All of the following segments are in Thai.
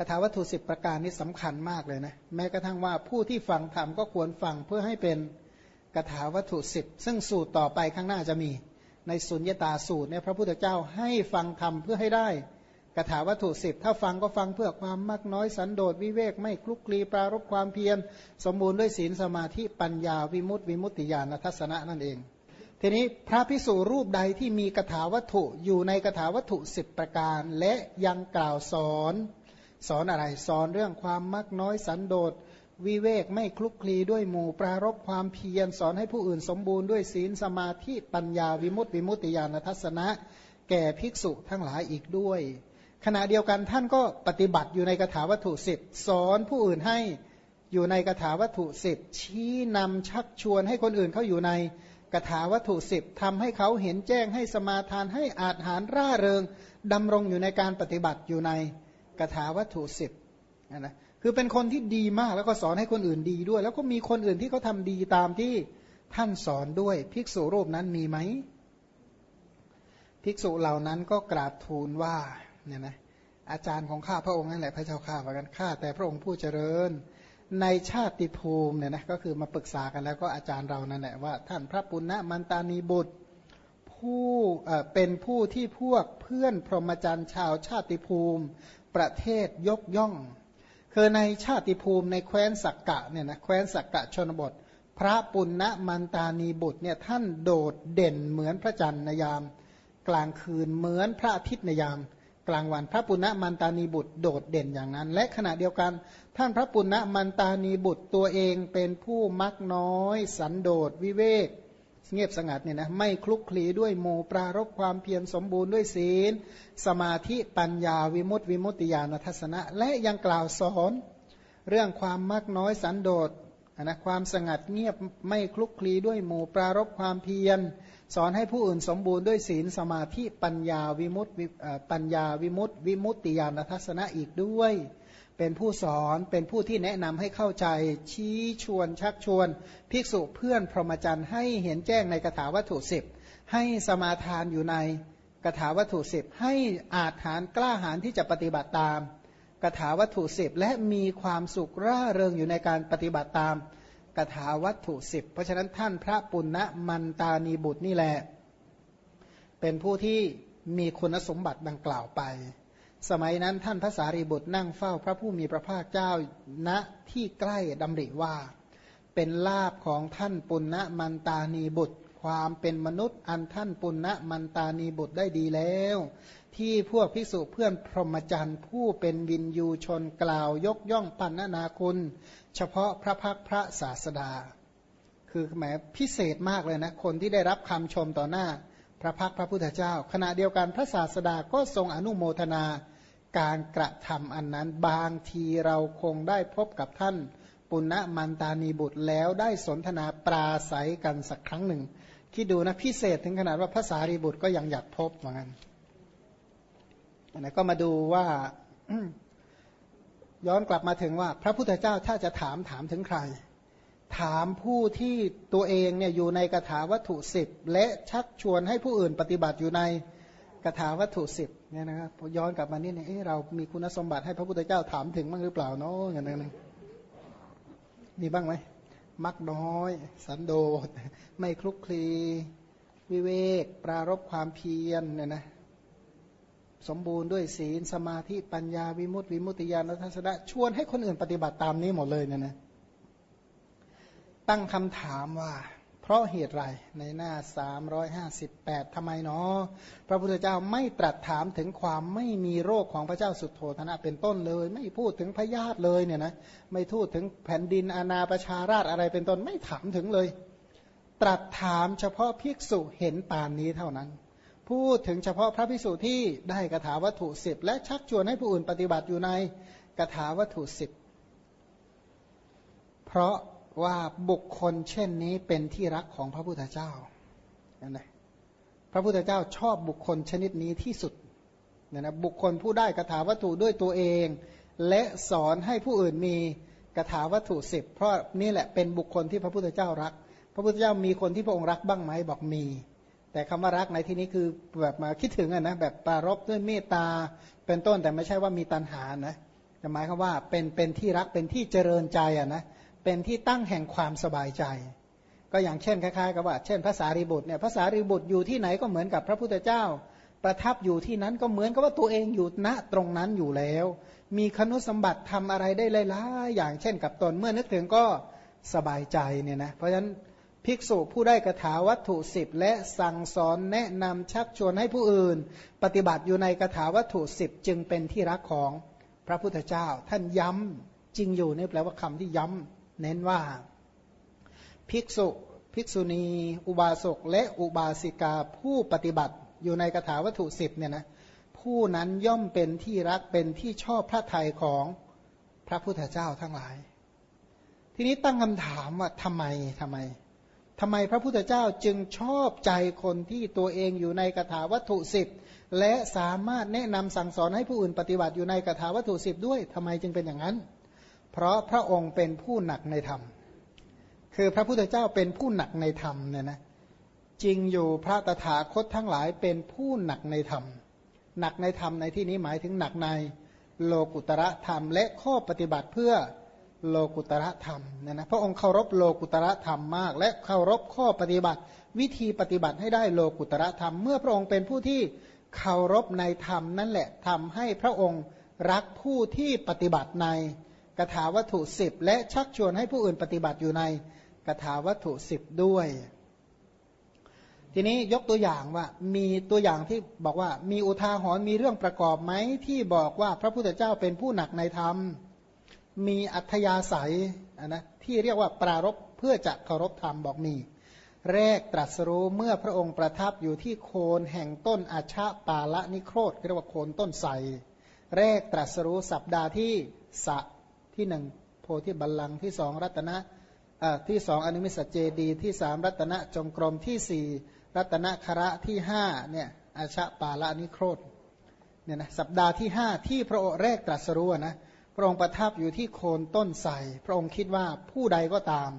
คาถาวัตถุสิบประการนี้สำคัญมากเลยนะแม้กระทั่งว่าผู้ที่ฟังธรรมก็ควรฟังเพื่อให้เป็นคาถาวัตถุสิบซึ่งสูตรต่อไปข้างหน้าจะมีในสุญญตาสูตรเนี่ยพระพุทธเจ้าให้ฟังธรรมเพื่อให้ได้คาถาวัตถุสิบถ้าฟังก็ฟังเพื่อความมากน้อยสันโดษวิเวกไม่คลุกคลีปรารบความเพียร สมบูรณ์ด้วยศีลสมาธิปัญญาวิมุตติวิมุตติญาณทัศนะนั่นเอง ทีนี้พระพิสุรูปใดที่มีคาถาวัตถุอยู่ในคาถาวัตถุสิบประการ และยังกล่าวสอน สอนอะไร สอนเรื่องความมักน้อยสันโดษวิเวกไม่คลุกคลีด้วยหมู่ปรารบความเพียรสอนให้ผู้อื่นสมบูรณ์ด้วยศีลสมาธิปัญญาวิมุตติวิมุตติญาณทัศนะ แก่ภิกษุทั้งหลายอีกด้วย ขณะเดียวกันท่านก็ปฏิบัติอยู่ในคาถาวัตถุสิบสอนผู้อื่นให้อยู่ในคาถาวัตถุสิบชี้นำชักชวนให้คนอื่นเขาอยู่ในคาถาวัตถุสิบทำให้เขาเห็นแจ้งให้สมาทานให้อาจหารร่าเริงดำรงอยู่ในการปฏิบัติอยู่ใน คาถาวัตถุสิบนะคือเป็นคนที่ดีมากแล้วก็สอนให้คนอื่นดีด้วย แล้วก็มีคนอื่นที่เขาทาดีตามที่ท่านสอนด้วย ภิกษุรูปนั้นมีไหมภิกษุเหล่านั้นก็กราบทูลว่าเนี่ยนะอาจารย์ของข้าพระองค์นั่นแหละพระเจ้าข้าว่ากันข้าแต่พระองค์ผู้เจริญ ในชาติภูมิเนี่ยนะก็คือมาปรึกษากันแล้วก็อาจารย์เรานั่นแหละว่า ท่านพระปุณณมันตานีบุตร ผู้เป็นผู้ที่พวกเพื่อนพรหมจรรย์ชาวชาติภูมิ ประเทศยกย่อง คือในชาติภูมิในแคว้นสักกะเนี่ยนะแคว้นสักกะชนบท พระปุณณมันตานีบุตรเนี่ยท่านโดดเด่นเหมือนพระจันทร์ในยาม กลางคืนเหมือนพระอาทิตย์ในยามกลางวันพระปุณณมันตานีบุตรโดดเด่นอย่างนั้น และขณะเดียวกัน ท่านพระปุณณมันตานีบุตรตัวเองเป็นผู้มักน้อย สันโดษวิเวก เงียบสงัดเนี่ยนะไม่คลุกคลีด้วยโมปรารบความเพียรสมบูรณ์ด้วยศีล สมาธิปัญญาวิมุตติวิมุตติญาณทัศนะ และยังกล่าวสอนเรื่องความมักน้อยสันโดษนะความสงัดเงียบไม่คลุกคลีด้วยหมู่ปรารบความเพียร สอนให้ผู้อื่นสมบูรณ์ด้วยศีลสมาธิปัญญาวิมุตติปัญญาวิมุตติวิมุตติญาณทัศนะอีกด้วย เป็นผู้สอนเป็นผู้ที่แนะนำให้เข้าใจ ชี้ชวนชักชวน ภิกษุเพื่อนพรหมจรรย์ให้เห็นแจ้งในกถาวัตถุสิบให้สมาทานอยู่ในกถาวัตถุสิบให้อาจฐานกล้าหาญที่จะปฏิบัติตามกถาวัตถุสิบและมีความสุขร่าเริงอยู่ในการปฏิบัติตามกถาวัตถุสิบเพราะฉะนั้นท่านพระปุณณมันตานีบุตรนี่แหละ เป็นผู้ที่มีคุณสมบัติดังกล่าวไป สมัยนั้นท่านพระสารีบุตรนั่งเฝ้าพระผู้มีพระภาคเจ้าณที่ใกล้ดำริว่า เป็นลาบของท่านปุณณมันตานีบุตร ความเป็นมนุษย์อันท่านปุณณมันตานีบุตรได้ดีแล้ว ที่พวกพิสุเพื่อนพรหมจรรย์ผู้เป็นวินยูชนกล่าวยกย่องปันนาคุณ เฉพาะพระพักพระศาสดา คือแหมพิเศษมากเลยนะ คนที่ได้รับคำชมต่อหน้า พระพักพระพุทธเจ้า ขณะเดียวกันพระศาสดาก็ทรงอนุโมทนาการกระทำอันนั้น บางทีเราคงได้พบกับท่าน ปุณณมันตานีบุตรแล้วได้สนทนาปราศัยกันสักครั้งหนึ่ง คิดดูนะพิเศษถึงขนาดว่าพระสารีบุตรก็ยังอยากพบเหมือนกันนนี้ก็มาดูว่าย้อนกลับมาถึงว่า พระพุทธเจ้าถ้าจะถามถามถึงใคร ถามผู้ที่ตัวเองเนี่ยอยู่ในกถาวัตถุสิบและชักชวนให้ผู้อื่นปฏิบัติอยู่ในกถาวัตถุสิบเนี่ยนะครับย้อนกลับมานี่เนี่ยเรามีคุณสมบัติให้พระพุทธเจ้าถามถึงบ้างหรือเปล่าเนาะอย่างนั้นมีบ้างไหมมักน้อย สันโดษ ไม่คลุกคลีวิเวก ปรารบความเพียรเนี่ยนะสมบูรณ์ด้วยศีลสมาธิปัญญาวิมุตติวิมุตติญาณทัศนะชวนให้คนอื่นปฏิบัติตามนี้หมดเลยเนี่ยนะ ตั้งคำถามว่า เพราะเหตุไรในหน้า 358ทำไมเนาะพระพุทธเจ้าไม่ตรัสถามถึงความไม่มีโรคของพระเจ้าสุดโทธนะเป็นต้นเลย ไม่พูดถึงพยาธิเลยเนี่ยนะไม่พูดถึงแผ่นดินอาณาประชาราชอะไรเป็นต้นไม่ถามถึงเลย ตรัสถามเฉพาะภิกษุเห็นปานนี้เท่านั้น พูดถึงเฉพาะพระภิกษุที่ได้กระถาวัตถุสิบและชักชวนให้ผู้อื่นปฏิบัติอยู่ในกระถาวัตถุสิบเพราะ ว่าบุคคลเช่นนี้เป็นที่รักของพระพุทธเจ้านั่นแหละพระพุทธเจ้าชอบบุคคลชนิดนี้ที่สุดเนี่ยนะบุคคลผู้ได้กถาวัตถุด้วยตัวเอง และสอนให้ผู้อื่นมีกถาวัตถุสิบเพราะนี่แหละเป็นบุคคลที่พระพุทธเจ้ารัก พระพุทธเจ้ามีคนที่พระองค์รักบ้างไหมบอกมี แต่คำว่ารักในที่นี้คือแบบมาคิดถึงอะนะแบบปารบด้วยเมตตาเป็นต้นแต่ไม่ใช่ว่ามีตัณหานะจะหมายความว่าเป็นเป็นที่รักเป็นที่เจริญใจอะนะเเป็นที่ตั้งแห่งความสบายใจ ก็อย่างเช่นคล้ายๆกับว่าเช่นภาษารีบุตรเนี่ยภาษารีบุตรอยู่ที่ไหนก็เหมือนกับพระพุทธเจ้า ประทับอยู่ที่นั้นก็เหมือนกับว่าตัวเองอยู่ณตรงนั้นอยู่แล้ว มีคนุสมบัติทำอะไรได้หลายๆอย่างเช่นกับตนเมื่อนึกถึงก็สบายใจเนี่ยนะเพราะฉะนั้นภิกษุผู้ได้กระถาวัตถุสิบและสั่งสอนแนะนำชักชวนให้ผู้อื่น ปฏิบัติอยู่ในกระถาวัตถุสิบจึงเป็นที่รักของพระพุทธเจ้า ท่านย้ำจริงอยู่นี่แปลว่าคำที่ย้ำ เน้นว่า ภิกษุภิกษุณี อุบาสกและอุบาสิกาผู้ปฏิบัติอยู่ในกถาวัตถุสิบเนี่ยนะผู้นั้นย่อมเป็นที่รักเป็นที่ชอบพระทัยของพระพุทธเจ้าทั้งหลาย ทีนี้ตั้งคำถามว่าทำไมทำไมทำไมพระพุทธเจ้าจึงชอบใจคนที่ตัวเองอยู่ในกถาวัตถุสิบและสามารถแนะนำสั่งสอนให้ผู้อื่นปฏิบัติอยู่ในกถาวัตถุสิบด้วยทำไมจึงเป็นอย่างนั้น เพราะพระองค์เป็นผู้หนักในธรรม คือพระพุทธเจ้าเป็นผู้หนักในธรรมเนี่ยนะ จริงอยู่พระตถาคตทั้งหลายเป็นผู้หนักในธรรม หนักในธรรมในที่นี้หมายถึงหนักในโลกุตระธรรม และข้อปฏิบัติเพื่อโลกุตระธรรมเนี่ยนะ พระองค์เคารพโลกุตระธรรมมาก และเคารพข้อปฏิบัติ วิธีปฏิบัติให้ได้โลกุตระธรรม เมื่อพระองค์เป็นผู้ที่เคารพในธรรมนั่นแหละทำให้พระองค์รักผู้ที่ปฏิบัติใน กถาวัตถุสิบและชักชวนให้ผู้อื่นปฏิบัติอยู่ในกถาวัตถุสิบด้วย ทีนี้ยกตัวอย่างว่ามีตัวอย่างที่บอกว่ามีอุทาหรณ์มีเรื่องประกอบไหมที่บอกว่าพระพุทธเจ้าเป็นผู้หนักในธรรม มีอัธยาศัยนะที่เรียกว่าปรารบเพื่อจะเคารพธรรมบอกมี แรกตรัสรู้เมื่อพระองค์ประทับอยู่ที่โคนแห่งต้นอาชาปาละนิโครธเรียกว่าโคนต้นไทรแรกตรัสรู้สัปดาห์ที่สะ ที่หนึ่งโพธิบัลลังที่สองรัตนะที่สองอนุมิสเจดีที่สามรัตนะจงกรมที่สี่รัตนะคระที่ห้าเนี่ยอาชาปาละนิโครธเนี่ยนะสัปดาห์ที่ห้าที่พระองค์แรกตรัสรู้นะพระองค์ประทับอยู่ที่โคนต้นไทรพระองค์คิดว่าผู้ใดก็ตาม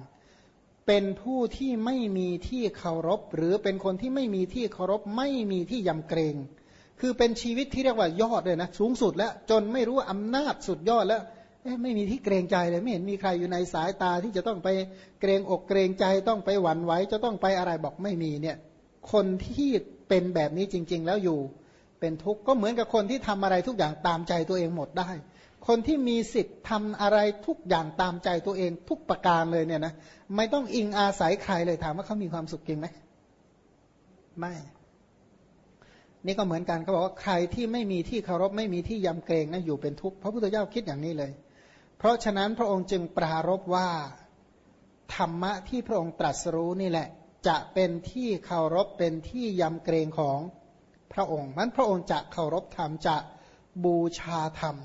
เป็นผู้ที่ไม่มีที่เคารพ หรือเป็นคนที่ไม่มีที่เคารพไม่มีที่ยำเกรง คือเป็นชีวิตที่เรียกว่ายอดเลยนะสูงสุดแล้วจนไม่รู้ว่าอำนาจสุดยอดแล้ว ไม่มีที่เกรงใจเลยไม่เห็นมีใครอยู่ในสายตาที่จะต้องไปเกรงอกเกรงใจต้องไปหวั่นไหวจะต้องไปอะไรบอกไม่มีเนี่ย คนที่เป็นแบบนี้จริง ๆ แล้วอยู่เป็นทุกข์ก็เหมือนกับคนที่ทำอะไรทุกอย่างตามใจตัวเองหมดได้ คนที่มีสิทธิ์ทำอะไรทุกอย่างตามใจตัวเองทุกประการเลยเนี่ยนะไม่ต้องอิงอาศัยใครเลยถามว่าเขามีความสุขจริงไหมไม่นี่ก็เหมือนกันเขาบอกว่าใครที่ไม่มีที่เคารพไม่มีที่ยำเกรงนะอยู่เป็นทุกข์พระพุทธเจ้าคิดอย่างนี้เลย เพราะฉะนั้นพระองค์จึงปรารบว่า ธรรมะที่พระองค์ตรัสรู้นี่แหละ จะเป็นที่เคารพเป็นที่ยำเกรงของพระองค์มันพระองค์จะเคารพธรรมจะบูชาธรรม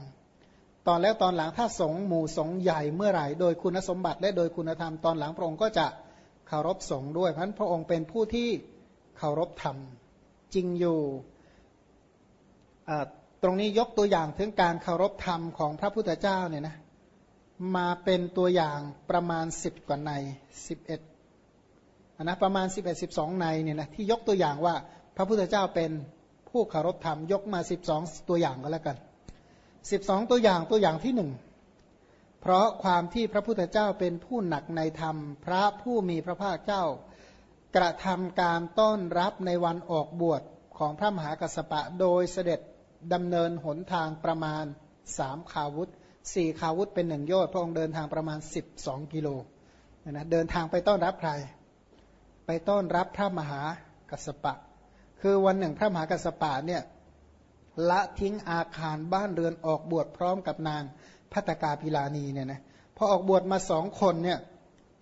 ตอนแล้วตอนหลังถ้าสงหมู่สงใหญ่เมื่อไหร่โดยคุณสมบัติและโดยคุณธรรมตอนหลังพระองค์ก็จะเคารพสงด้วยเพราะพระองค์เป็นผู้ที่เคารพธรรม จริงอยู่ตรงนี้ยกตัวอย่างถึงการเคารพธรรมของพระพุทธเจ้าเนี่ยนะ มาเป็นตัวอย่างประมาณสิบกว่าในสิบเอ็ดนะประมาณสิบเอ็ดสิบสองในเนี่ยนะที่ยกตัวอย่างว่าพระพุทธเจ้าเป็นผู้เคารพธรรมยกมาสิบสองตัวอย่างก็แล้วกันสิบสองตัวอย่างตัวอย่างที่หนึ่งเพราะความที่พระพุทธเจ้าเป็นผู้หนักในธรรม พระผู้มีพระภาคเจ้ากระทำการต้อนรับในวันออกบวชของพระมหากัสสปะโดยเสด็จดำเนินหนทางประมาณสามขาวุธ สี่ขาวุธเป็นหนึ่งโยชน์พระองค์เดินทางประมาณสิบสองกิโลนะเดินทางไปต้อนรับใคร ไปต้อนรับพระมหากัสสปะ คือวันหนึ่งพระมหากัสปะเนี่ยละทิ้งอาคารบ้านเรือนออกบวชพร้อมกับนางพัตกาพิลานีเนี่ยนะพอออกบวชมาสองคนเนี่ย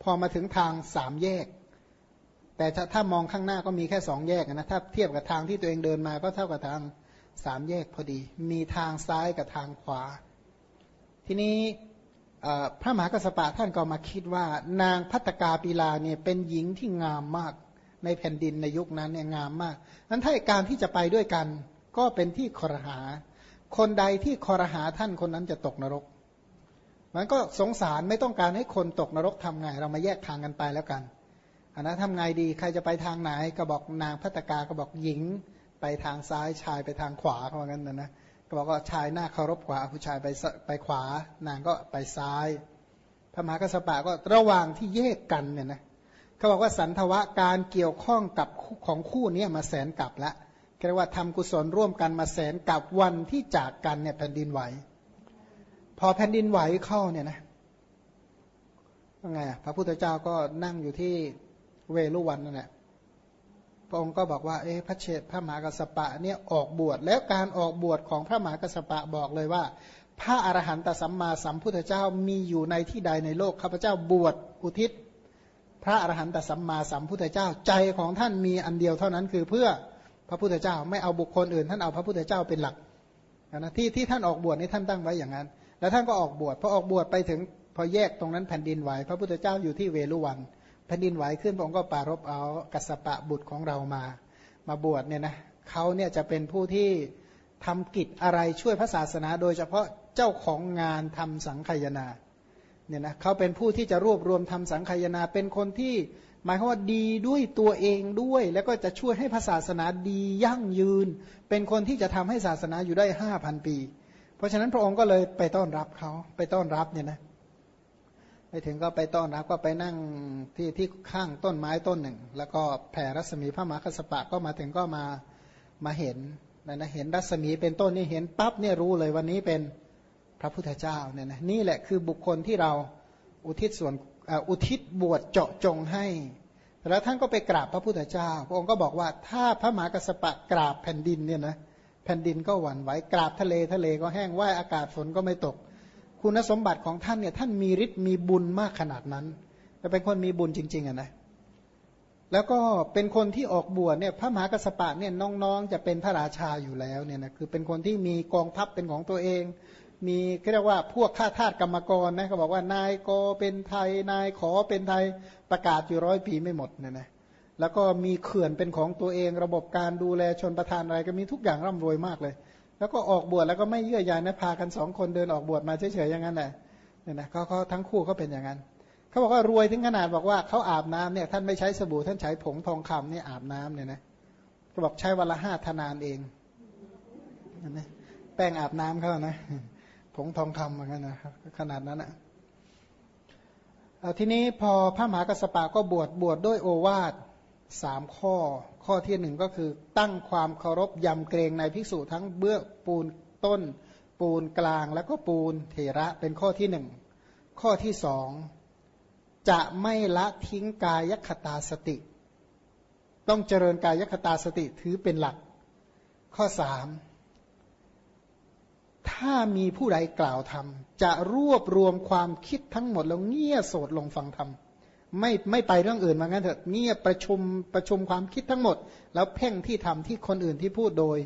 พอมาถึงทางสามแยก แต่ถ้ามองข้างหน้าก็มีแค่สองแยกนะถ้าเทียบกับทางที่ตัวเองเดินมาก็เท่ากับทางสามแยกพอดี มีทางซ้ายกับทางขวา ทีนี้พระมหากระสปะท่านก็มาคิดว่า นางพัตกาปีลาเนี่ยเป็นหญิงที่งามมากในแผ่นดินในยุคนั้นเนี่ยงามมากนั้นถ้าการที่จะไปด้วยกัน ก็เป็นที่คอรหา คนใดที่คอรหาท่านคนนั้นจะตกนรก มันก็สงสารไม่ต้องการให้คนตกนรกทำไง เรามาแยกทางกันไปแล้วกันอันนะทำไงดีใครจะไปทางไหนก็บอกนางพัตกาก็บอกหญิง ไปทางซ้ายชายไปทางขวาเขาว่างั้นนะนะ ก็บอกว่าชายหน้าเคารพขวาผู้ชายไปไปขวา นางก็ไปซ้าย พระมหากัสปะก็ระหว่างที่แยกกันเนี่ยนะเขาบอกว่าสันทวะการเกี่ยวข้องกับของคู่นี้มาแสนกับละเรียกว่าทำกุศลร่วมกันมาแสนกับวันที่จากกันเนี่ยแผ่นดินไหว พอแผ่นดินไหวเข้าเนี่ยนะยังไงพระพุทธเจ้าก็นั่งอยู่ที่เวลุวันนั่นแหละ ระองค์ก็บอกว่าเอ๊ะพระเชษพระมหากัสปะเนี่ยออกบวชแล้วการออกบวชของพระมหากัสปะบอกเลยว่า พระอรหันตสัมมาสัมพุทธเจ้ามีอยู่ในที่ใดในโลกข้าพเจ้าบวชอุทิศ พระอรหันตสัมมาสัมพุทธเจ้าใจของท่านมีอันเดียวเท่านั้นคือเพื่อพระพุทธเจ้าไม่เอาบุคคลอื่น ท่านเอาพระพุทธเจ้าเป็นหลักนะที่ที่ท่านออกบวชนี่ท่านตั้งไว้อย่างนั้น แล้วท่านก็ออกบวชพอออกบวชไปถึงพอแยกตรงนั้นแผ่นดินไหวพระพุทธเจ้าอยู่ที่เวลุวัน แผ่นดินไหวขึ้นพระองค์ก็ปารบเอากัสปะบุตรของเรามา มาบวชเนี่ยนะเขาเนี่ยจะเป็นผู้ที่ทำกิจอะไรช่วยพระศาสนา โดยเฉพาะเจ้าของงานทำสังขยนาเนี่ยนะเขาเป็นผู้ที่จะรวบรวมทำสังขยนาเป็นคนที่หมายความว่าดีด้วยตัวเองด้วย แล้วก็จะช่วยให้พระศาสนาดียั่งยืน เป็นคนที่จะทำให้ศาสนาอยู่ได้ห้าพันปี เพราะฉะนั้นพระองค์ก็เลยไปต้อนรับเขาไปต้อนรับเนี่ยนะ ไปถึงก็ไปต้อนรับก็ไปนั่งที่ที่ข้างต้นไม้ต้นหนึ่ง แล้วก็แผ่รัศมีพระมหาคสปะก็มาถึงก็มามาเห็นนะนะเห็นรัศมีเป็นต้นนี่เห็นปั๊บเนี่ยรู้เลยวันนี้เป็นพระพุทธเจ้าเนี่ยนะนี่แหละคือบุคคลที่เราอุทิศส่วนอุทิศบวชเจาะจงให้ แล้วท่านก็ไปกราบพระพุทธเจ้า พระองค์ก็บอกว่าถ้าพระมหากสปะกราบแผ่นดินเนี่ยนะแผ่นดินก็หวั่นไหวกราบทะเลทะเลก็แห้งว่ายอากาศฝนก็ไม่ตก คุณสมบัติของท่านเนี่ยท่านมีฤทธิ์มีบุญมากขนาดนั้นแต่เป็นคนมีบุญจริง ๆอะนะแล้วก็เป็นคนที่ออกบวชเนี่ยพระมหากรสปะเนี่ยน้องๆ จะเป็นพระราชาอยู่แล้วเนี่ยนะคือเป็นคนที่มีกองทัพเป็นของตัวเอง มีเรียกว่าพวกข้าทาสกรรมกรนะเขาบอกว่านายกเป็นไทยนายขอเป็นไทยประกาศอยู่ร้อยปีไม่หมดเนี่ยนะแล้วก็มีเขื่อนเป็นของตัวเอง ระบบการดูแลชนประทานอะไรก็มีทุกอย่างร่ำรวยมากเลย แล้วก็ออกบวชแล้วก็ไม่เยื่อใยนะพากันสองคนเดินออกบวชมาเฉยๆอย่างนั้นแหละเนี่ยนะเขาเทั้งคู่เขาเป็นอย่างนั้นเขาบอกว่ารวยถึงขนาดบอกว่าเขาอาบน้ำเนี่ยท่านไม่ใช้สบู่ท่านใช้ผงทองคำเนี่ยอาบน้ำเนี่ยนะก็บอกใช้วันละห้าธนานเองนะแป้งอาบน้ำเขานะผงทองคำเหมือนกันนะขนาดนั้นอะทีนี้พอพระมหากระสปะก็บวชบวชดด้วยโอวาท สามข้อ ข้อที่หนึ่งก็คือตั้งความเคารพยำเกรงในภิกษุทั้งเบื้องปูนต้น ปูนกลางแล้วก็ปูนเถระเป็นข้อที่หนึ่งข้อที่สองจะไม่ละทิ้งกายคตาสติ ต้องเจริญกายคตาสติถือเป็นหลัก ข้อสามถ้ามีผู้ใดกล่าวธรรม จะรวบรวมความคิดทั้งหมดแล้วเงี่ยโสดลงฟังธรรม ไม่ไม่ไปเรื่องอื่นมางั้นเถอะเงียบประชุมประชุมความคิดทั้งหมด แล้วเพ่งที่ทำที่คนอื่นที่พูดโดย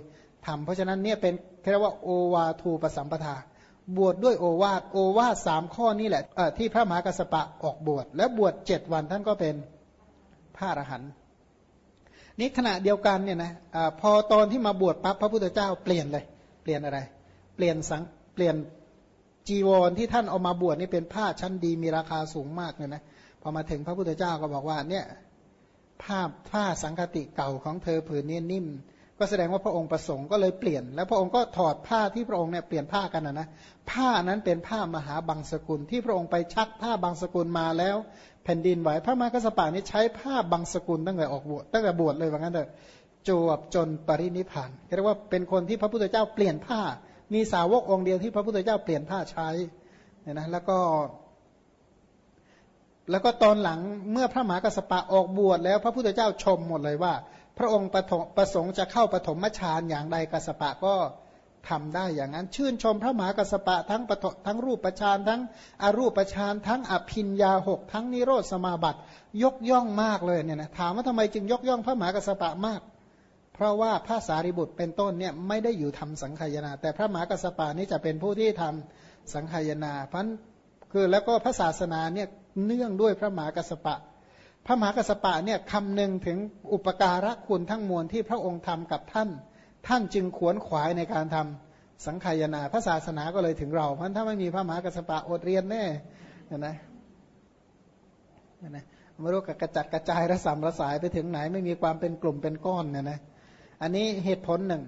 ทำเพราะฉะนั้นเนี่ยเป็นเรียกว่าโอวาทูปสัมปทา บวชดด้วยโอวาทโอวาทสามข้อนี้แหละที่พระมหากรสปะออกบวช แล้วบวชเจ็ดวันท่านก็เป็นพระอรหันต์นี่ขณะเดียวกันเนี่ยนะอพอตอนที่มาบวชปั๊บพระพุทธเจ้าเปลี่ยนเลย เปลี่ยนอะไร เปลี่ยนสังเปลี่ยน จีวรที่ท่านเอามาบวชนี่เป็นผ้าชั้นดีมีราคาสูงมากเลยนะพอมาถึงพระพุทธเจ้าก็บอกว่าเนี่ยผ้าผ้าสังคติเก่าของเธอผืนนี้นิ่ม ก็แสดงว่าพระองค์ประสงค์ก็เลยเปลี่ยน แล้วพระองค์ก็ถอดผ้าที่พระองค์เนี่ยเปลี่ยนผ้ากันนะนะผ้านั้นเป็นผ้ามหาบังสกุล ที่พระองค์ไปชักผ้าบางสกุลมาแล้ว แผ่นดินไหวพระมหากษัตริย์นี้ใช้ผ้าบางสกุลตั้งแต่ออกบวชตั้งแต่บวชเลยว่างั้นเถอะจวบจนปรินิพานเรียกว่าเป็นคนที่พระพุทธเจ้าเปลี่ยนผ้า มีสาวกองค์เดียวที่พระพุทธเจ้าเปลี่ยนผ้าใช้เนี่ยนะแล้วก็ แล้วก็ตอนหลังเมื่อพระมหากระสปะออกบวชแล้วพระพุทธเจ้าชมหมดเลยว่า พระองค์ประสงค์จะเข้าปฐมฌานอย่างใดกระสปะก็ทำได้อย่างนั้น ชื่นชมพระมหากระสปะทั้งปฐทั้งรูปฌานทั้งอรูปฌานทั้งอภินยาหกทั้งนิโรธสมาบัติ ยกย่องมากเลยเนี่ยนะถามว่าทำไมจึงยกย่องพระมหากระสปะมาก เพราะว่าพระสารีบุตรเป็นต้นเนี่ยไม่ได้อยู่ทำสังขยาแต่พระมหากระสปะนี่จะเป็นผู้ที่ทำสังขยาพราะคือแล้วก็พระศาสนาเนี่ยเนื่องด้วยพระมหากัสปะ พระมหากัสปะเนี่ยคำหนึ่งถึงอุปการะคุณทั้งมวลที่พระองค์ทำกับท่าน ท่านจึงขวนขวายในการทำสังขยาพระศาสนาก็เลยถึงเราเพราะถ้าไม่มีพระมหากัสปะอดเรียนแน่เห็นไหมเห็นไหมไม่รู้กระจัดกระจายระสำระสายไปถึงไหน ไม่มีความเป็นกลุ่มเป็นก้อนเนี่ยนะ อันนี้เหตุผลหนึ่ง